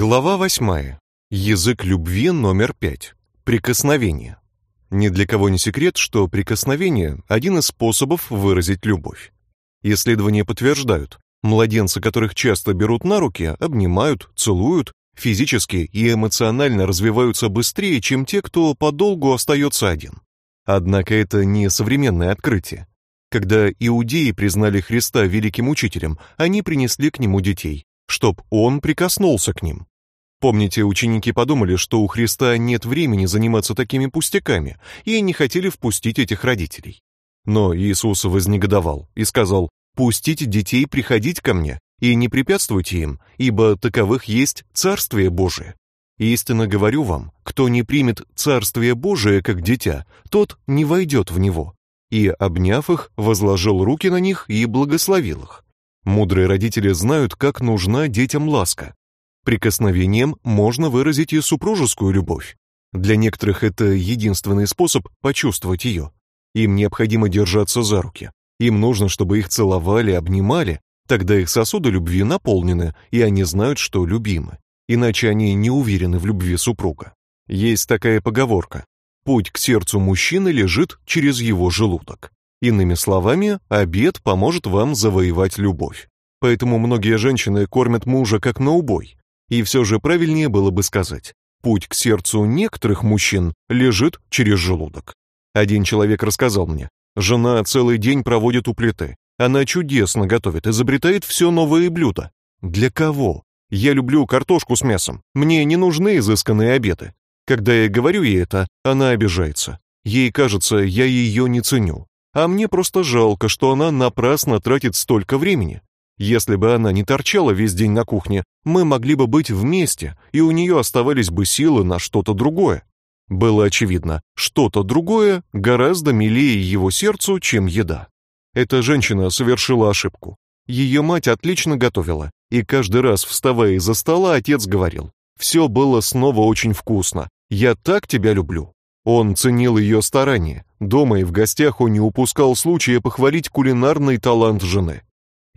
Глава восьмая. Язык любви номер пять. Прикосновение. Ни для кого не секрет, что прикосновение один из способов выразить любовь. Исследования подтверждают, младенцы, которых часто берут на руки, обнимают, целуют, физически и эмоционально развиваются быстрее, чем те, кто подолгу остается один. Однако это не современное открытие. Когда иудеи признали Христа великим учителем, они принесли к нему детей, чтоб он прикоснулся к ним. Помните, ученики подумали, что у Христа нет времени заниматься такими пустяками, и не хотели впустить этих родителей. Но Иисус вознегодовал и сказал: "Пустите детей приходить ко мне, и не препятствуйте им, ибо таковых есть Царствие Божие. Истинно говорю вам, кто не примет Царствие Божие как дитя, тот не войдет в него". И обняв их, возложил руки на них и благословил их. Мудрые родители знают, как нужна детям ласка. Прикосновением можно выразить и супружескую любовь. Для некоторых это единственный способ почувствовать ее. Им необходимо держаться за руки. Им нужно, чтобы их целовали, обнимали, тогда их сосуды любви наполнены, и они знают, что любимы. Иначе они не уверены в любви супруга. Есть такая поговорка: путь к сердцу мужчины лежит через его желудок. Иными словами, обед поможет вам завоевать любовь. Поэтому многие женщины кормят мужа как на убой. И все же правильнее было бы сказать: путь к сердцу некоторых мужчин лежит через желудок. Один человек рассказал мне: жена целый день проводит у плиты. Она чудесно готовит, изобретает все новые блюда. Для кого? Я люблю картошку с мясом. Мне не нужны изысканные обеды. Когда я говорю ей это, она обижается. Ей кажется, я ее не ценю а мне просто жалко, что она напрасно тратит столько времени. Если бы она не торчала весь день на кухне, мы могли бы быть вместе, и у нее оставались бы силы на что-то другое. Было очевидно, что-то другое гораздо милее его сердцу, чем еда. Эта женщина совершила ошибку. Ее мать отлично готовила, и каждый раз, вставая из-за стола, отец говорил: «Все было снова очень вкусно. Я так тебя люблю". Он ценил ее старания. Дома и в гостях он не упускал случая похвалить кулинарный талант жены.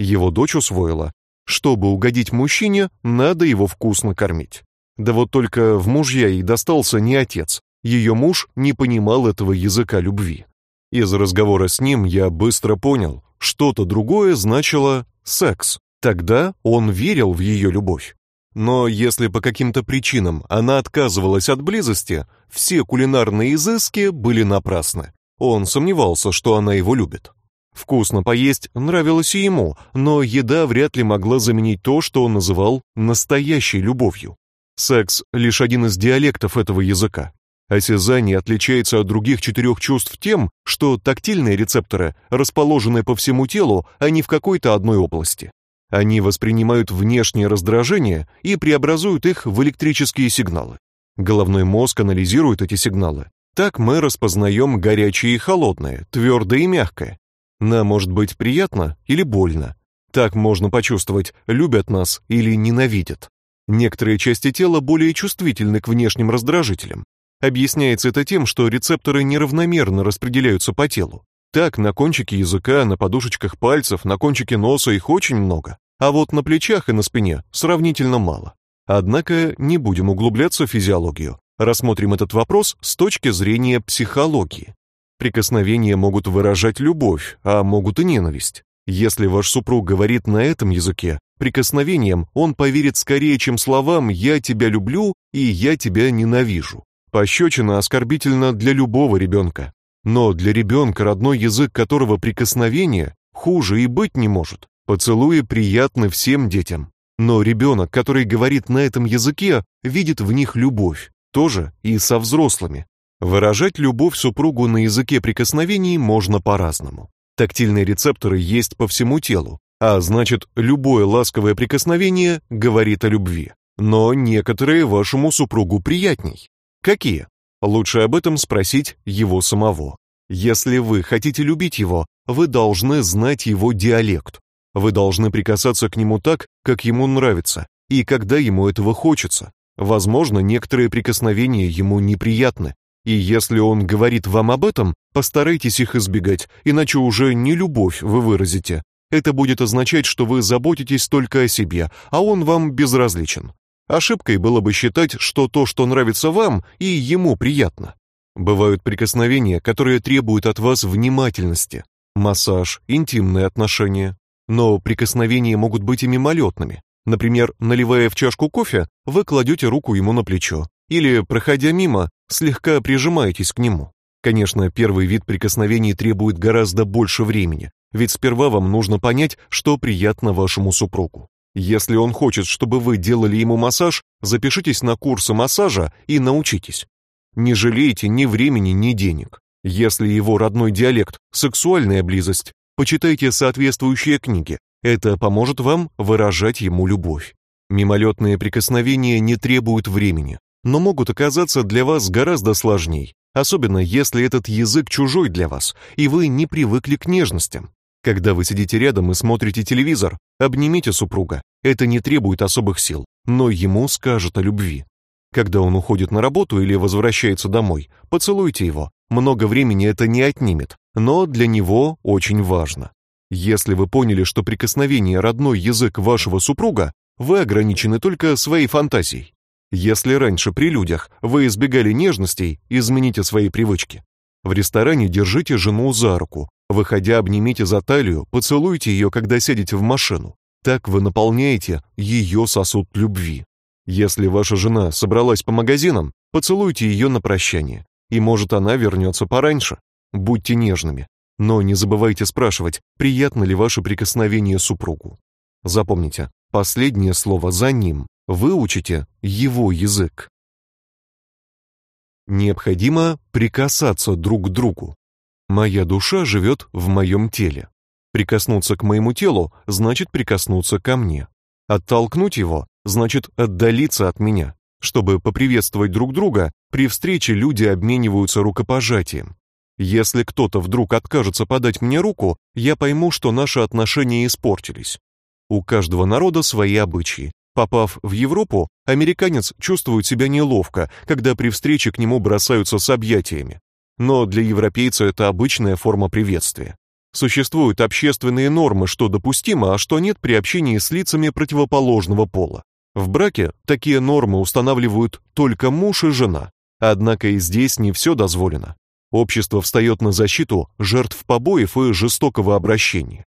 Его дочь усвоила: чтобы угодить мужчине, надо его вкусно кормить. Да вот только в мужья ей достался не отец. Ее муж не понимал этого языка любви. Из разговора с ним я быстро понял, что-то другое значило секс. Тогда он верил в ее любовь. Но если по каким-то причинам она отказывалась от близости, все кулинарные изыски были напрасны. Он сомневался, что она его любит. Вкусно поесть нравилось и ему, но еда вряд ли могла заменить то, что он называл настоящей любовью. Секс лишь один из диалектов этого языка. Осязание отличается от других четырех чувств тем, что тактильные рецепторы расположены по всему телу, а не в какой-то одной области. Они воспринимают внешние раздражения и преобразуют их в электрические сигналы. Головной мозг анализирует эти сигналы. Так мы распознаем горячее и холодное, твердое и мягкое. Нам может быть приятно или больно. Так можно почувствовать, любят нас или ненавидят. Некоторые части тела более чувствительны к внешним раздражителям. Объясняется это тем, что рецепторы неравномерно распределяются по телу. Так, на кончике языка, на подушечках пальцев, на кончике носа их очень много, а вот на плечах и на спине сравнительно мало. Однако не будем углубляться в физиологию. Рассмотрим этот вопрос с точки зрения психологии. Прикосновения могут выражать любовь, а могут и ненависть. Если ваш супруг говорит на этом языке, прикосновением он поверит скорее, чем словам «я тебя люблю» и «я тебя ненавижу». Пощечина оскорбительна для любого ребенка. Но для ребенка, родной язык которого прикосновение, хуже и быть не может. Поцелуи приятны всем детям. Но ребенок, который говорит на этом языке, видит в них любовь, тоже и со взрослыми. Выражать любовь супругу на языке прикосновений можно по-разному. Тактильные рецепторы есть по всему телу, а значит, любое ласковое прикосновение говорит о любви. Но некоторые вашему супругу приятней. Какие? Лучше об этом спросить его самого. Если вы хотите любить его, вы должны знать его диалект. Вы должны прикасаться к нему так, как ему нравится, и когда ему этого хочется. Возможно, некоторые прикосновения ему неприятны, и если он говорит вам об этом, постарайтесь их избегать, иначе уже не любовь вы выразите. Это будет означать, что вы заботитесь только о себе, а он вам безразличен. Ошибкой было бы считать, что то, что нравится вам, и ему приятно. Бывают прикосновения, которые требуют от вас внимательности. Массаж, интимные отношения. Но прикосновения могут быть и мимолетными. Например, наливая в чашку кофе, вы кладете руку ему на плечо. Или, проходя мимо, слегка прижимаетесь к нему. Конечно, первый вид прикосновений требует гораздо больше времени, ведь сперва вам нужно понять, что приятно вашему супругу. Если он хочет, чтобы вы делали ему массаж, запишитесь на курсы массажа и научитесь. Не жалейте ни времени, ни денег. Если его родной диалект сексуальная близость, почитайте соответствующие книги. Это поможет вам выражать ему любовь. Мимолетные прикосновения не требуют времени, но могут оказаться для вас гораздо сложней, особенно если этот язык чужой для вас, и вы не привыкли к нежностям. Когда вы сидите рядом и смотрите телевизор, обнимите супруга. Это не требует особых сил, но ему скажут о любви. Когда он уходит на работу или возвращается домой, поцелуйте его. Много времени это не отнимет, но для него очень важно. Если вы поняли, что прикосновение родной язык вашего супруга, вы ограничены только своей фантазией. Если раньше при людях вы избегали нежностей, измените свои привычки. В ресторане держите жену за руку, Выходя, обнимите за талию, поцелуйте ее, когда сядете в машину. Так вы наполняете ее сосуд любви. Если ваша жена собралась по магазинам, поцелуйте ее на прощание. И может она вернется пораньше. Будьте нежными, но не забывайте спрашивать, приятно ли ваше прикосновение супругу. Запомните, последнее слово за ним. Выучите его язык. Необходимо прикасаться друг к другу. Моя душа живет в моем теле. Прикоснуться к моему телу значит прикоснуться ко мне. Оттолкнуть его значит отдалиться от меня. Чтобы поприветствовать друг друга, при встрече люди обмениваются рукопожатием. Если кто-то вдруг откажется подать мне руку, я пойму, что наши отношения испортились. У каждого народа свои обычаи. Попав в Европу, американец чувствует себя неловко, когда при встрече к нему бросаются с объятиями но для европейца это обычная форма приветствия. Существуют общественные нормы, что допустимо, а что нет при общении с лицами противоположного пола. В браке такие нормы устанавливают только муж и жена. Однако и здесь не все дозволено. Общество встает на защиту жертв побоев и жестокого обращения.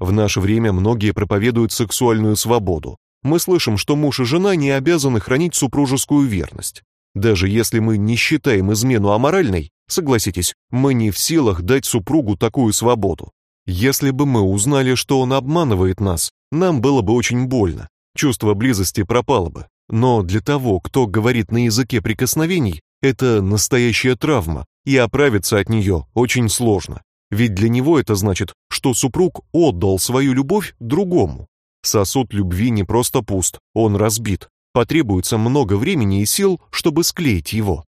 В наше время многие проповедуют сексуальную свободу. Мы слышим, что муж и жена не обязаны хранить супружескую верность. Даже если мы не считаем измену аморальной, согласитесь, мы не в силах дать супругу такую свободу. Если бы мы узнали, что он обманывает нас, нам было бы очень больно. Чувство близости пропало бы. Но для того, кто говорит на языке прикосновений, это настоящая травма, и оправиться от нее очень сложно. Ведь для него это значит, что супруг отдал свою любовь другому. Сосуд любви не просто пуст, он разбит, Потребуется много времени и сил, чтобы склеить его.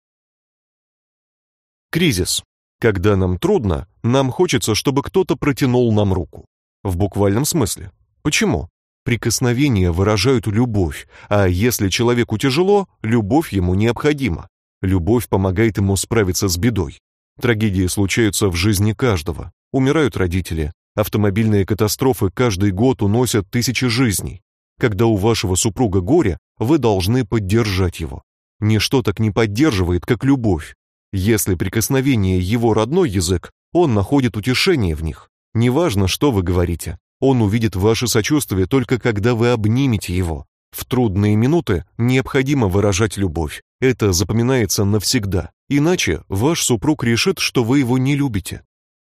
Кризис. Когда нам трудно, нам хочется, чтобы кто-то протянул нам руку. В буквальном смысле. Почему? Прикосновения выражают любовь, а если человеку тяжело, любовь ему необходима. Любовь помогает ему справиться с бедой. Трагедии случаются в жизни каждого. Умирают родители, автомобильные катастрофы каждый год уносят тысячи жизней. Когда у вашего супруга горе, вы должны поддержать его. Ничто так не поддерживает, как любовь. Если прикосновение его родной язык, он находит утешение в них. Неважно, что вы говорите, он увидит ваше сочувствие только когда вы обнимете его. В трудные минуты необходимо выражать любовь. Это запоминается навсегда. Иначе ваш супруг решит, что вы его не любите.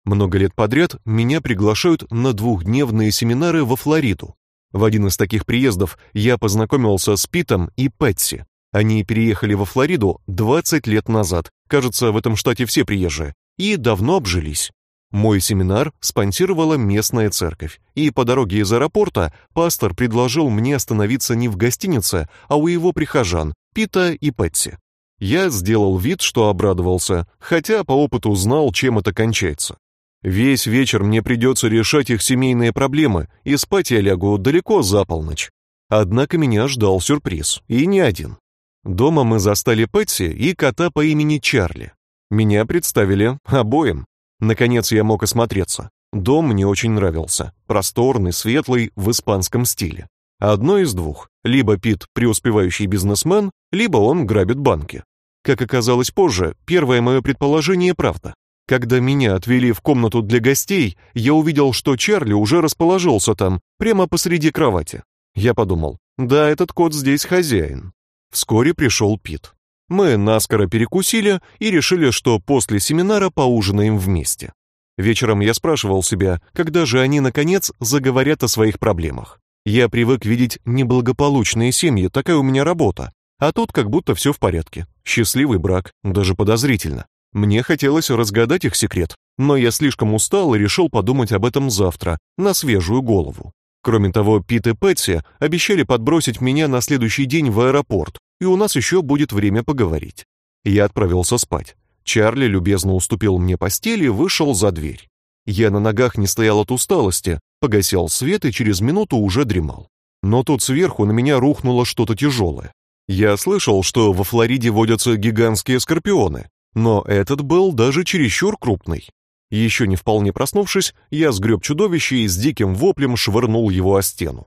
Много лет подряд меня приглашают на двухдневные семинары во Флориду. В один из таких приездов я познакомился с Питом и Пэтси. Они переехали во Флориду 20 лет назад. Кажется, в этом штате все приезжие и давно обжились. Мой семинар спонсировала местная церковь, и по дороге из аэропорта пастор предложил мне остановиться не в гостинице, а у его прихожан, Пита и Пэтси. Я сделал вид, что обрадовался, хотя по опыту знал, чем это кончается. Весь вечер мне придется решать их семейные проблемы, и спать я лягу далеко за полночь. Однако меня ждал сюрприз, и не один. Дома мы застали Пэтси и кота по имени Чарли. Меня представили обоим. Наконец я мог осмотреться. Дом мне очень нравился, просторный, светлый, в испанском стиле. Одно из двух. Либо Пит преуспевающий бизнесмен, либо он грабит банки. Как оказалось позже, первое мое предположение правда. Когда меня отвели в комнату для гостей, я увидел, что Чарли уже расположился там, прямо посреди кровати. Я подумал, да, этот кот здесь хозяин. Вскоре пришел Пит. Мы наскоро перекусили и решили, что после семинара поужинаем вместе. Вечером я спрашивал себя, когда же они наконец заговорят о своих проблемах. Я привык видеть неблагополучные семьи, такая у меня работа. А тут как будто все в порядке. Счастливый брак, даже подозрительно. Мне хотелось разгадать их секрет, но я слишком устал и решил подумать об этом завтра, на свежую голову. Кроме того, Пит и Пэтси обещали подбросить меня на следующий день в аэропорт, и у нас еще будет время поговорить. Я отправился спать. Чарли любезно уступил мне постель и вышел за дверь. Я на ногах не стоял от усталости, погасил свет и через минуту уже дремал. Но тут сверху на меня рухнуло что-то тяжелое. Я слышал, что во Флориде водятся гигантские скорпионы, но этот был даже чересчур крупный. Еще не вполне проснувшись, я сгреб чудовище и с диким воплем швырнул его о стену.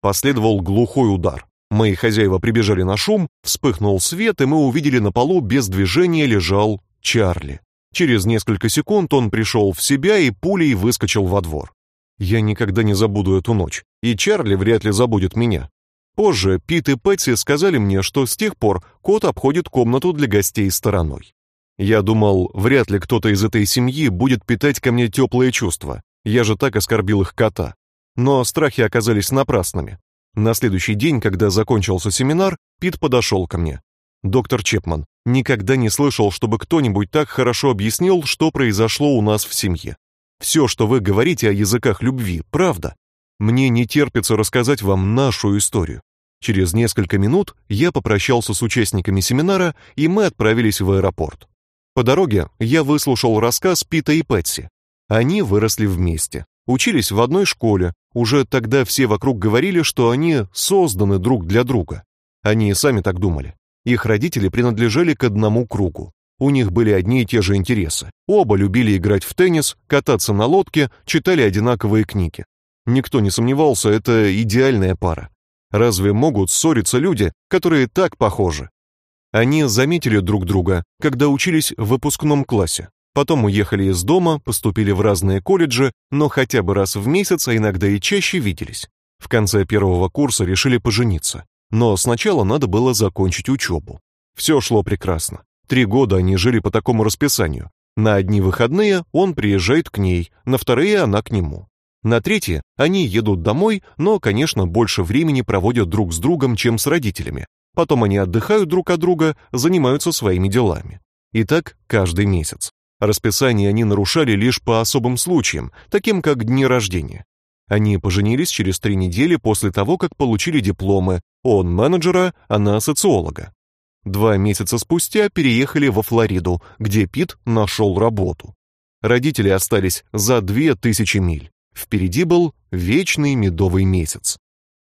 Последовал глухой удар. Мои хозяева прибежали на шум, вспыхнул свет, и мы увидели на полу без движения лежал Чарли. Через несколько секунд он пришел в себя и пулей выскочил во двор. Я никогда не забуду эту ночь, и Чарли вряд ли забудет меня. Позже Пит и Пэтси сказали мне, что с тех пор кот обходит комнату для гостей стороной. Я думал, вряд ли кто-то из этой семьи будет питать ко мне теплые чувства. Я же так оскорбил их кота. Но страхи оказались напрасными. На следующий день, когда закончился семинар, Пит подошел ко мне. Доктор Чепман, никогда не слышал, чтобы кто-нибудь так хорошо объяснил, что произошло у нас в семье. Все, что вы говорите о языках любви, правда. Мне не терпится рассказать вам нашу историю. Через несколько минут я попрощался с участниками семинара, и мы отправились в аэропорт. По дороге я выслушал рассказ Пита и Пэтси. Они выросли вместе, учились в одной школе. Уже тогда все вокруг говорили, что они созданы друг для друга. Они и сами так думали. Их родители принадлежали к одному кругу. У них были одни и те же интересы. Оба любили играть в теннис, кататься на лодке, читали одинаковые книги. Никто не сомневался, это идеальная пара. Разве могут ссориться люди, которые так похожи? Они заметили друг друга, когда учились в выпускном классе. Потом уехали из дома, поступили в разные колледжи, но хотя бы раз в месяц, а иногда и чаще виделись. В конце первого курса решили пожениться. Но сначала надо было закончить учебу. Все шло прекрасно. Три года они жили по такому расписанию. На одни выходные он приезжает к ней, на вторые она к нему. На третьи они едут домой, но, конечно, больше времени проводят друг с другом, чем с родителями, Потом они отдыхают друг от друга, занимаются своими делами. И так каждый месяц. Расписание они нарушали лишь по особым случаям, таким как дни рождения. Они поженились через три недели после того, как получили дипломы, он менеджера, она социолога. Два месяца спустя переехали во Флориду, где Пит нашел работу. Родители остались за две тысячи миль. Впереди был вечный медовый месяц.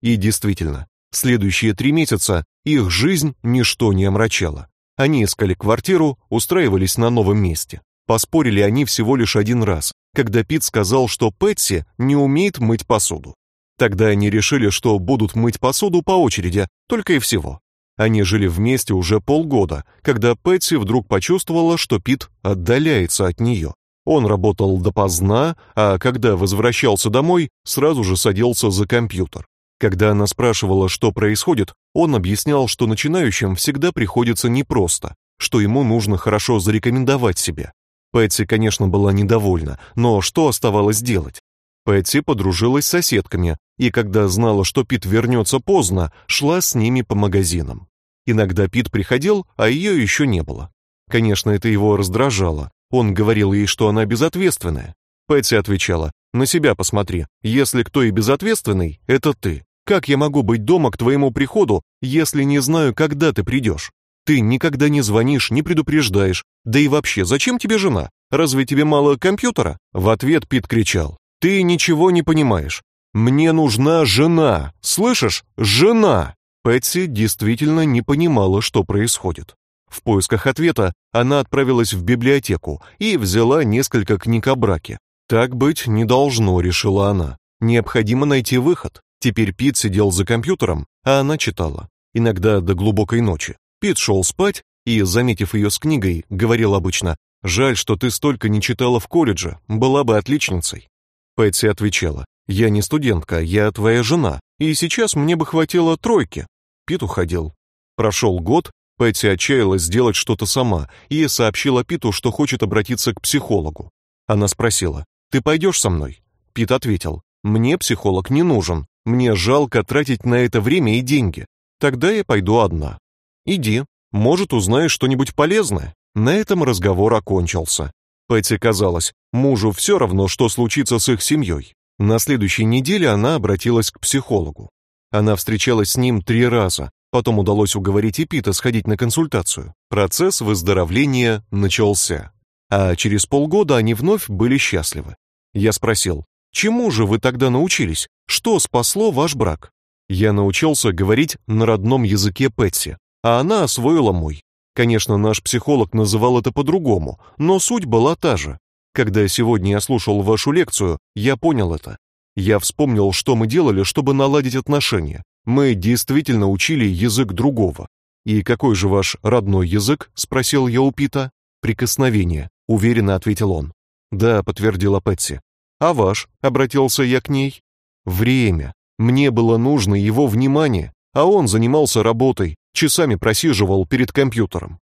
И действительно, Следующие три месяца их жизнь ничто не омрачало. Они искали квартиру, устраивались на новом месте. Поспорили они всего лишь один раз, когда Пит сказал, что Пэтси не умеет мыть посуду. Тогда они решили, что будут мыть посуду по очереди, только и всего. Они жили вместе уже полгода, когда Пэтси вдруг почувствовала, что Пит отдаляется от нее. Он работал допоздна, а когда возвращался домой, сразу же садился за компьютер. Когда она спрашивала, что происходит, он объяснял, что начинающим всегда приходится непросто, что ему нужно хорошо зарекомендовать себя. Пэтси, конечно, была недовольна, но что оставалось делать? Пэтси подружилась с соседками, и когда знала, что Пит вернется поздно, шла с ними по магазинам. Иногда Пит приходил, а ее еще не было. Конечно, это его раздражало. Он говорил ей, что она безответственная. Пэтси отвечала: "На себя посмотри. Если кто и безответственный, это ты". Как я могу быть дома к твоему приходу, если не знаю, когда ты придешь? Ты никогда не звонишь, не предупреждаешь. Да и вообще, зачем тебе жена? Разве тебе мало компьютера? В ответ Пит кричал: "Ты ничего не понимаешь. Мне нужна жена. Слышишь? Жена". Пэтси действительно не понимала, что происходит. В поисках ответа она отправилась в библиотеку и взяла несколько книг о браке. Так быть не должно, решила она. Необходимо найти выход. Теперь Пит сидел за компьютером, а она читала, иногда до глубокой ночи. Пит шел спать и, заметив ее с книгой, говорил обычно: "Жаль, что ты столько не читала в колледже, была бы отличницей". Пэтси отвечала: "Я не студентка, я твоя жена, и сейчас мне бы хватило тройки". Пит уходил. Прошел год, Пэтси отчаялась сделать что-то сама и сообщила Питу, что хочет обратиться к психологу. Она спросила: "Ты пойдешь со мной?" Пит ответил: "Мне психолог не нужен. Мне жалко тратить на это время и деньги. Тогда я пойду одна". "Иди, может, узнаешь что-нибудь полезное". На этом разговор окончился. Пэтси казалось, мужу все равно, что случится с их семьей. На следующей неделе она обратилась к психологу. Она встречалась с ним три раза, потом удалось уговорить и Пита сходить на консультацию. Процесс выздоровления начался. А через полгода они вновь были счастливы. Я спросил, чему же вы тогда научились? Что спасло ваш брак? Я научился говорить на родном языке Пэтси, а она освоила мой. Конечно, наш психолог называл это по-другому, но суть была та же. Когда сегодня я слушал вашу лекцию, я понял это. Я вспомнил, что мы делали, чтобы наладить отношения. Мы действительно учили язык другого. И какой же ваш родной язык? спросил я у Пита. Прикосновение, уверенно ответил он. Да, подтвердила Пэтси. А ваш? обратился я к ней. Время. Мне было нужно его внимание, а он занимался работой, часами просиживал перед компьютером.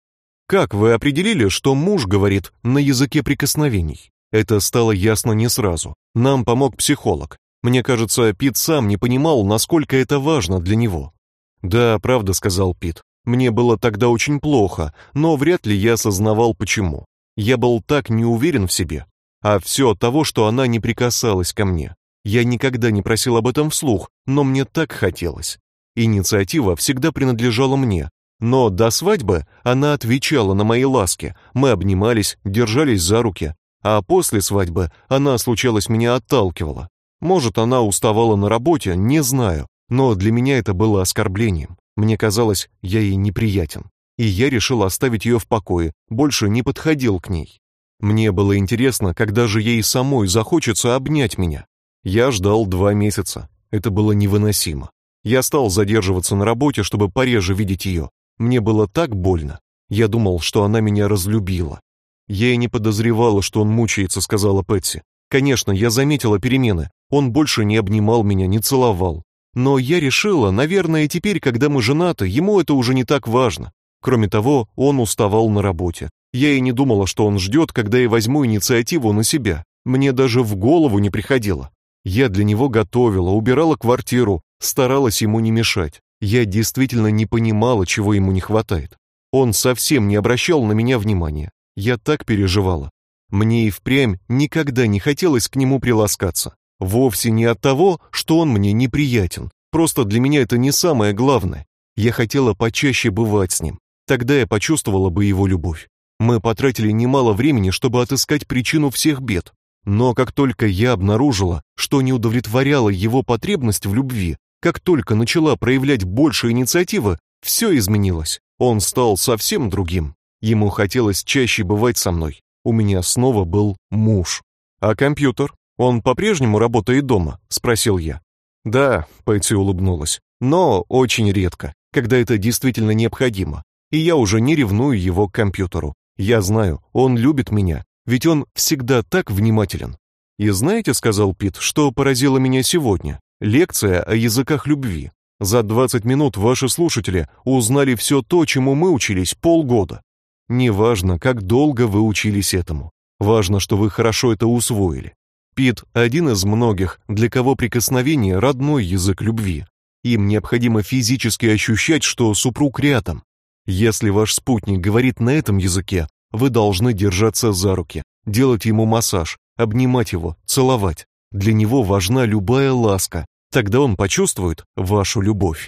Как вы определили, что муж говорит на языке прикосновений? Это стало ясно не сразу. Нам помог психолог. Мне кажется, Пит сам не понимал, насколько это важно для него. Да, правда, сказал Пит. Мне было тогда очень плохо, но вряд ли я осознавал почему. Я был так не уверен в себе, а все от того, что она не прикасалась ко мне. Я никогда не просил об этом вслух, но мне так хотелось. Инициатива всегда принадлежала мне, но до свадьбы она отвечала на мои ласки. Мы обнимались, держались за руки, а после свадьбы она случалось меня отталкивала. Может, она уставала на работе, не знаю, но для меня это было оскорблением. Мне казалось, я ей неприятен, и я решил оставить ее в покое, больше не подходил к ней. Мне было интересно, когда же ей самой захочется обнять меня. Я ждал два месяца. Это было невыносимо. Я стал задерживаться на работе, чтобы пореже видеть ее. Мне было так больно. Я думал, что она меня разлюбила. Я и не подозревала, что он мучается, сказала Пэтси. Конечно, я заметила перемены. Он больше не обнимал меня, не целовал. Но я решила, наверное, теперь, когда мы женаты, ему это уже не так важно. Кроме того, он уставал на работе. Я и не думала, что он ждет, когда я возьму инициативу на себя. Мне даже в голову не приходило. Я для него готовила, убирала квартиру, старалась ему не мешать. Я действительно не понимала, чего ему не хватает. Он совсем не обращал на меня внимания. Я так переживала. Мне и впрямь никогда не хотелось к нему приласкаться. Вовсе не от того, что он мне неприятен. Просто для меня это не самое главное. Я хотела почаще бывать с ним. Тогда я почувствовала бы его любовь. Мы потратили немало времени, чтобы отыскать причину всех бед. Но как только я обнаружила, что не удовлетворяла его потребность в любви, как только начала проявлять больше инициативы, все изменилось. Он стал совсем другим. Ему хотелось чаще бывать со мной. У меня снова был муж. А компьютер? Он по-прежнему работает дома, спросил я. Да, Пэтси улыбнулась. Но очень редко, когда это действительно необходимо. И я уже не ревную его к компьютеру. Я знаю, он любит меня, ведь он всегда так внимателен. И знаете, сказал Пит, что поразило меня сегодня? Лекция о языках любви. За 20 минут ваши слушатели узнали все то, чему мы учились полгода. Неважно, как долго вы учились этому. Важно, что вы хорошо это усвоили. Пит один из многих, для кого прикосновение родной язык любви. Им необходимо физически ощущать, что супруг рядом. Если ваш спутник говорит на этом языке, вы должны держаться за руки, делать ему массаж, обнимать его, целовать. Для него важна любая ласка, тогда он почувствует вашу любовь.